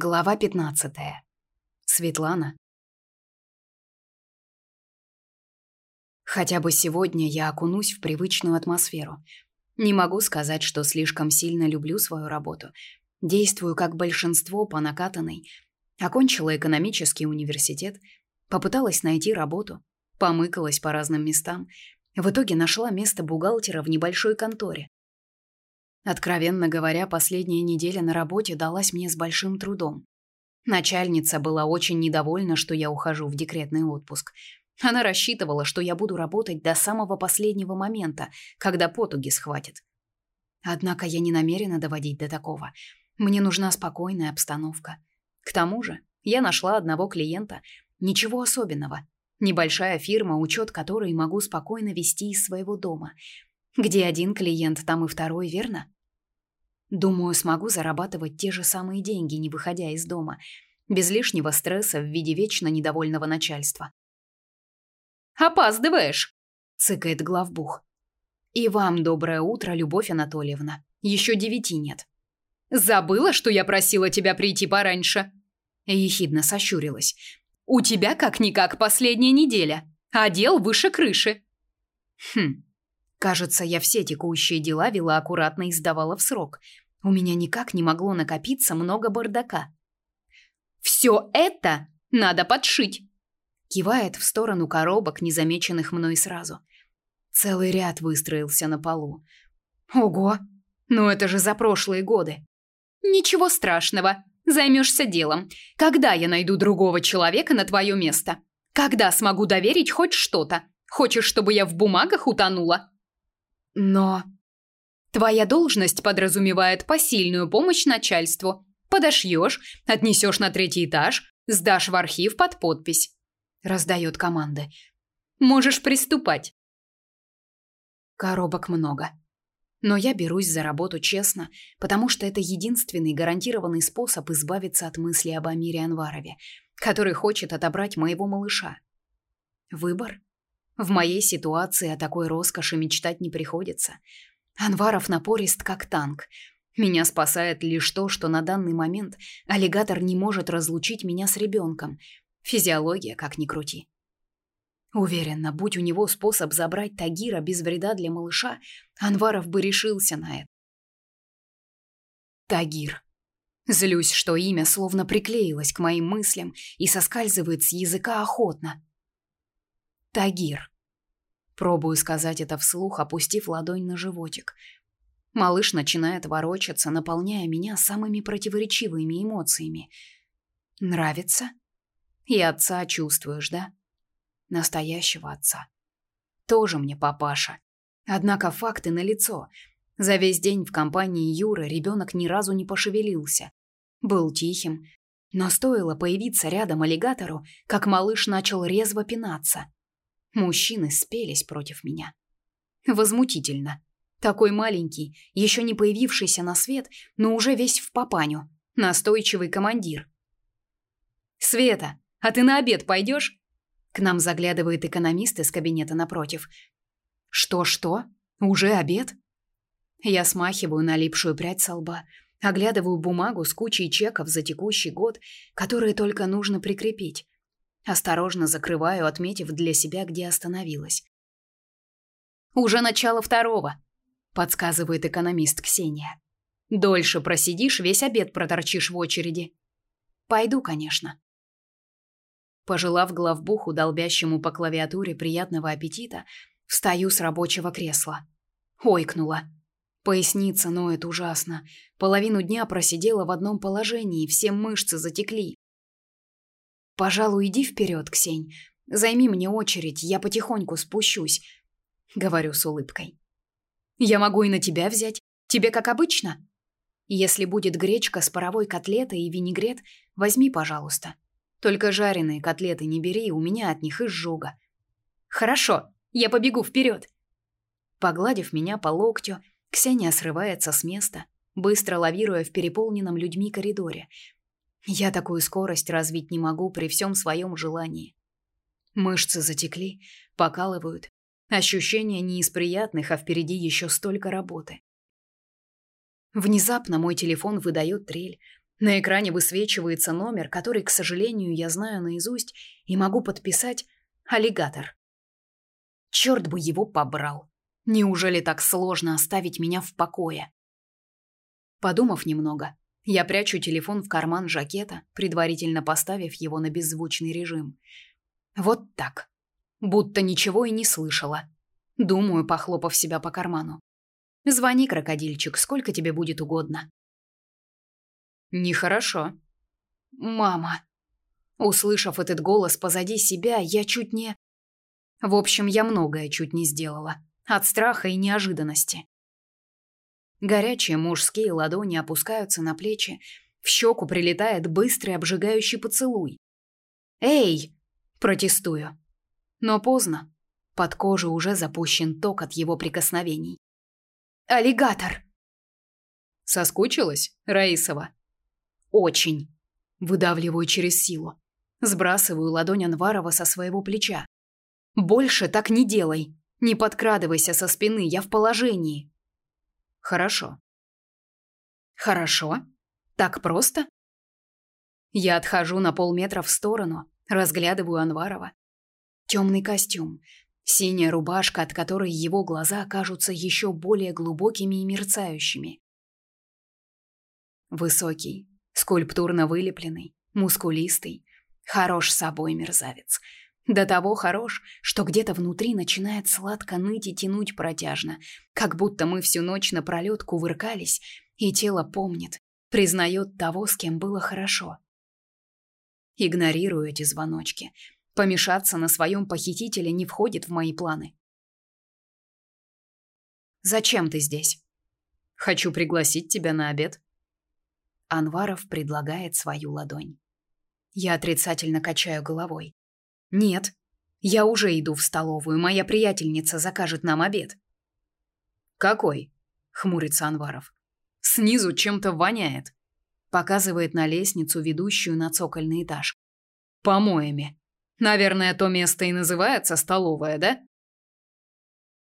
Глава 15. Светлана. Хотя бы сегодня я окунусь в привычную атмосферу. Не могу сказать, что слишком сильно люблю свою работу. Действую как большинство по накатанной. Окончила экономический университет, попыталась найти работу, помыкалась по разным местам. В итоге нашла место бухгалтера в небольшой конторе. Откровенно говоря, последняя неделя на работе далась мне с большим трудом. Начальница была очень недовольна, что я ухожу в декретный отпуск. Она рассчитывала, что я буду работать до самого последнего момента, когда потуги схватит. Однако я не намерена доводить до такого. Мне нужна спокойная обстановка. К тому же, я нашла одного клиента, ничего особенного. Небольшая фирма, учет которой могу спокойно вести из своего дома. Где один клиент, там и второй, верно? Думаю, смогу зарабатывать те же самые деньги, не выходя из дома, без лишнего стресса в виде вечно недовольного начальства. «Опаздываешь!» — цыкает главбух. «И вам доброе утро, Любовь Анатольевна. Еще девяти нет». «Забыла, что я просила тебя прийти пораньше?» Ехидно сощурилась. «У тебя как-никак последняя неделя, а дел выше крыши». «Хм, Кажется, я все текущие дела вела аккуратно и сдавала в срок. У меня никак не могло накопиться много бардака. «Все это надо подшить!» Кивает в сторону коробок, незамеченных мной сразу. Целый ряд выстроился на полу. «Ого! Ну это же за прошлые годы!» «Ничего страшного, займешься делом. Когда я найду другого человека на твое место? Когда смогу доверить хоть что-то? Хочешь, чтобы я в бумагах утонула?» Но твоя должность подразумевает посильную помощь начальству. Подошьешь, отнесешь на третий этаж, сдашь в архив под подпись. Раздает команды. Можешь приступать. Коробок много. Но я берусь за работу честно, потому что это единственный гарантированный способ избавиться от мысли об Амире Анварове, который хочет отобрать моего малыша. Выбор? В моей ситуации о такой роскоши мечтать не приходится. Анваров напорист как танк. Меня спасает лишь то, что на данный момент аллигатор не может разлучить меня с ребенком. Физиология, как ни крути. Уверена, будь у него способ забрать Тагира без вреда для малыша, Анваров бы решился на это. Тагир. Злюсь, что имя словно приклеилось к моим мыслям и соскальзывает с языка охотно. Тагир. Пробую сказать это вслух, опустив ладонь на животик. Малыш начинает ворочаться, наполняя меня самыми противоречивыми эмоциями. Нравится? И отца чувствуешь, да? Настоящего отца. Тоже мне папаша. Однако факты налицо. За весь день в компании Юры ребенок ни разу не пошевелился. Был тихим, но стоило появиться рядом аллигатору, как малыш начал резво пинаться. Мужчины спелись против меня. Возмутительно. Такой маленький, еще не появившийся на свет, но уже весь в папаню. Настойчивый командир. «Света, а ты на обед пойдешь?» К нам заглядывает экономист из кабинета напротив. «Что-что? Уже обед?» Я смахиваю налипшую прядь со лба, оглядываю бумагу с кучей чеков за текущий год, которые только нужно прикрепить. Осторожно закрываю, отметив для себя, где остановилась. «Уже начало второго», — подсказывает экономист Ксения. «Дольше просидишь, весь обед проторчишь в очереди». «Пойду, конечно». Пожелав главбуху, долбящему по клавиатуре приятного аппетита, встаю с рабочего кресла. Ойкнула. Поясница ноет ужасно. Половину дня просидела в одном положении, все мышцы затекли. «Пожалуй, иди вперед, Ксень. Займи мне очередь, я потихоньку спущусь», — говорю с улыбкой. «Я могу и на тебя взять. Тебе как обычно?» «Если будет гречка с паровой котлетой и винегрет, возьми, пожалуйста. Только жареные котлеты не бери, у меня от них изжога». «Хорошо, я побегу вперед». Погладив меня по локтю, Ксения срывается с места, быстро лавируя в переполненном людьми коридоре — я такую скорость развить не могу при всем своем желании. Мышцы затекли, покалывают. Ощущения не из приятных, а впереди еще столько работы. Внезапно мой телефон выдает трель. На экране высвечивается номер, который, к сожалению, я знаю наизусть и могу подписать «Аллигатор». Черт бы его побрал. Неужели так сложно оставить меня в покое? Подумав немного, я прячу телефон в карман жакета, предварительно поставив его на беззвучный режим. Вот так. Будто ничего и не слышала. Думаю, похлопав себя по карману. Звони, крокодильчик, сколько тебе будет угодно. Нехорошо. Мама. Услышав этот голос позади себя, я чуть не... В общем, я многое чуть не сделала. От страха и неожиданности. Горячие мужские ладони опускаются на плечи, в щеку прилетает быстрый обжигающий поцелуй. «Эй!» – протестую. Но поздно. Под кожу уже запущен ток от его прикосновений. «Аллигатор!» «Соскучилась, Раисова?» Очень. Выдавливаю через силу. Сбрасываю ладонь Анварова со своего плеча. Больше так не делай. Не подкрадывайся со спины, я в положении. Хорошо. Хорошо? Так просто? Я отхожу на полметра в сторону, разглядываю Анварова. Темный костюм, синяя рубашка, от которой его глаза кажутся еще более глубокими и мерцающими. Высокий, скульптурно вылепленный, мускулистый, хорош собой мерзавец. До того хорош, что где-то внутри начинает сладко ныть и тянуть протяжно, как будто мы всю ночь напролет кувыркались, и тело помнит, признает того, с кем было хорошо. Игнорирую эти звоночки. Помешаться на своем похитителе не входит в мои планы. «Зачем ты здесь?» «Хочу пригласить тебя на обед», Анваров предлагает свою ладонь. Я отрицательно качаю головой. Нет, я уже иду в столовую, моя приятельница закажет нам обед. Какой? хмурится Анваров. Снизу чем-то воняет. Показывает на лестницу, ведущую на цокольный этаж. Помоями. Наверное, то место и называется столовая, да?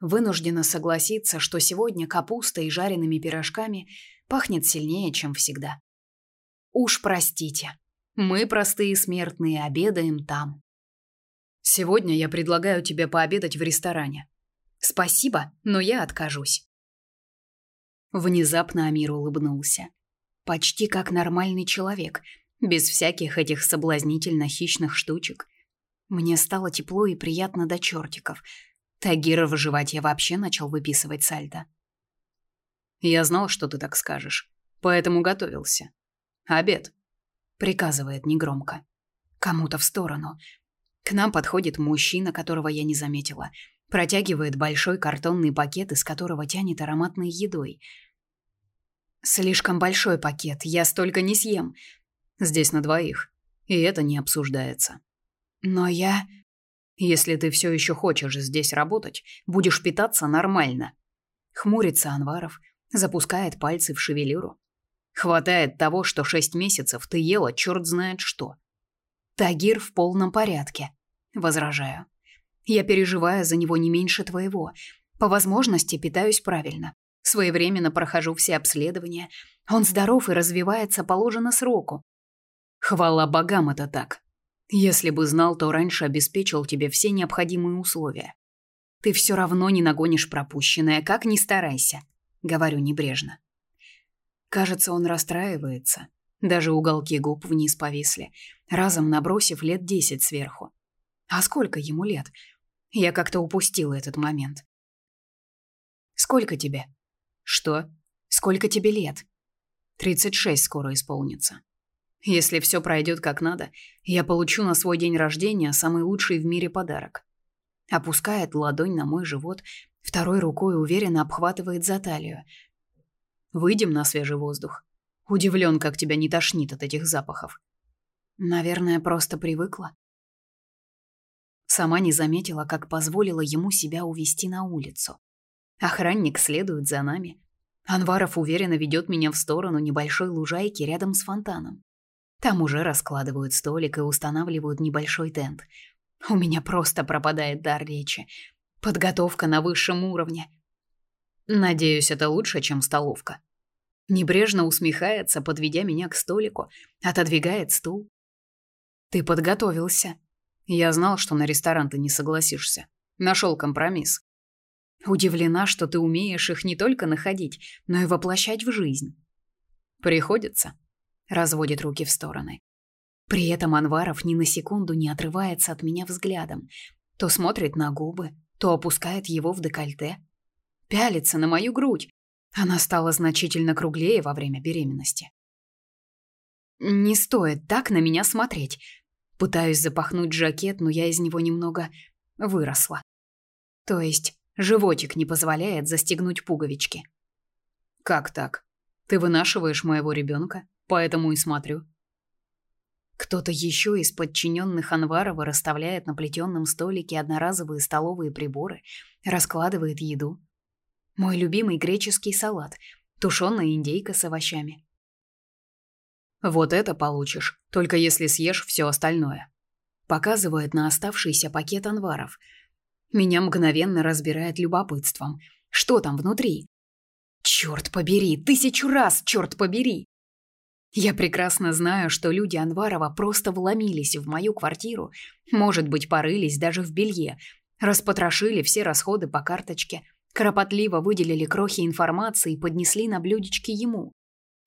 Вынуждена согласиться, что сегодня капуста и жареными пирожками пахнет сильнее, чем всегда. Уж простите, мы простые смертные обедаем там. Сегодня я предлагаю тебе пообедать в ресторане. Спасибо, но я откажусь. Внезапно Амир улыбнулся. Почти как нормальный человек, без всяких этих соблазнительно хищных штучек. Мне стало тепло и приятно до чертиков – Тагира в животе вообще начал выписывать сальдо. «Я знал, что ты так скажешь, поэтому готовился. Обед», — приказывает негромко. Кому-то в сторону. К нам подходит мужчина, которого я не заметила. Протягивает большой картонный пакет, из которого тянет ароматной едой. «Слишком большой пакет, я столько не съем. Здесь на двоих, и это не обсуждается». «Но я...» Если ты все еще хочешь здесь работать, будешь питаться нормально. Хмурится Анваров, запускает пальцы в шевелюру. Хватает того, что шесть месяцев ты ела черт знает что. Тагир в полном порядке, возражаю. Я переживаю за него не меньше твоего. По возможности питаюсь правильно. Своевременно прохожу все обследования. Он здоров и развивается положено сроку. Хвала богам это так. Если бы знал, то раньше обеспечил тебе все необходимые условия. Ты все равно не нагонишь пропущенное, как ни старайся, говорю небрежно. Кажется, он расстраивается. Даже уголки губ вниз повисли, разом набросив лет десять сверху. А сколько ему лет? Я как-то упустила этот момент. Сколько тебе? Что? Сколько тебе лет? Тридцать шесть скоро исполнится. Если все пройдет как надо, я получу на свой день рождения самый лучший в мире подарок. Опускает ладонь на мой живот, второй рукой уверенно обхватывает за талию. Выйдем на свежий воздух. Удивлен, как тебя не тошнит от этих запахов. Наверное, просто привыкла. Сама не заметила, как позволила ему себя увести на улицу. Охранник следует за нами. Анваров уверенно ведет меня в сторону небольшой лужайки рядом с фонтаном. Там уже раскладывают столик и устанавливают небольшой тент. У меня просто пропадает дар речи. Подготовка на высшем уровне. Надеюсь, это лучше, чем столовка. Небрежно усмехается, подведя меня к столику, отодвигает стул. Ты подготовился. Я знал, что на ресторан ты не согласишься. Нашел компромисс. Удивлена, что ты умеешь их не только находить, но и воплощать в жизнь. Приходится. Разводит руки в стороны. При этом Анваров ни на секунду не отрывается от меня взглядом. То смотрит на губы, то опускает его в декольте. Пялится на мою грудь. Она стала значительно круглее во время беременности. Не стоит так на меня смотреть. Пытаюсь запахнуть жакет, но я из него немного выросла. То есть животик не позволяет застегнуть пуговички. Как так? Ты вынашиваешь моего ребенка, поэтому и смотрю. Кто-то еще из подчиненных Анварова расставляет на плетенном столике одноразовые столовые приборы, раскладывает еду. Мой любимый греческий салат, тушеная индейка с овощами. Вот это получишь, только если съешь все остальное. Показывает на оставшийся пакет анваров. Меня мгновенно разбирает любопытством. Что там внутри? Черт побери, тысячу раз, черт побери! Я прекрасно знаю, что люди Анварова просто вломились в мою квартиру, может быть, порылись даже в белье, распотрошили все расходы по карточке, кропотливо выделили крохи информации и поднесли на блюдечке ему.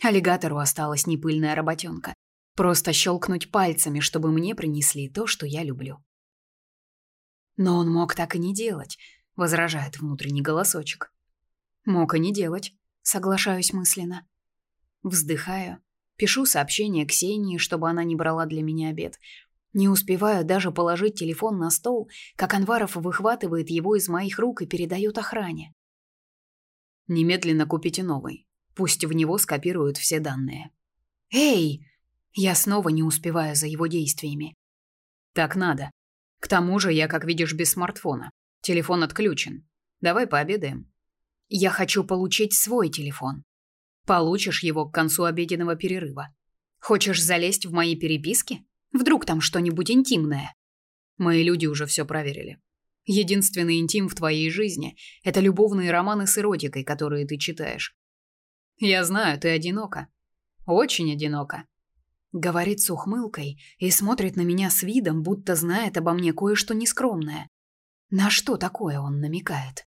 Аллигатору осталась непыльная работенка. Просто щелкнуть пальцами, чтобы мне принесли то, что я люблю. Но он мог так и не делать, возражает внутренний голосочек. Мог и не делать, соглашаюсь мысленно. Вздыхаю, пишу сообщение Ксении, чтобы она не брала для меня обед. Не успеваю даже положить телефон на стол, как Анваров выхватывает его из моих рук и передает охране. Немедленно купите новый. Пусть в него скопируют все данные. «Эй!» Я снова не успеваю за его действиями. «Так надо. К тому же я, как видишь, без смартфона. Телефон отключен. Давай пообедаем». «Я хочу получить свой телефон». «Получишь его к концу обеденного перерыва. Хочешь залезть в мои переписки? Вдруг там что-нибудь интимное?» Мои люди уже все проверили. Единственный интим в твоей жизни – это любовные романы с эротикой, которые ты читаешь. Я знаю, ты одинока. Очень одинока. Говорит с ухмылкой и смотрит на меня с видом, будто знает обо мне кое-что нескромное. На что такое он намекает?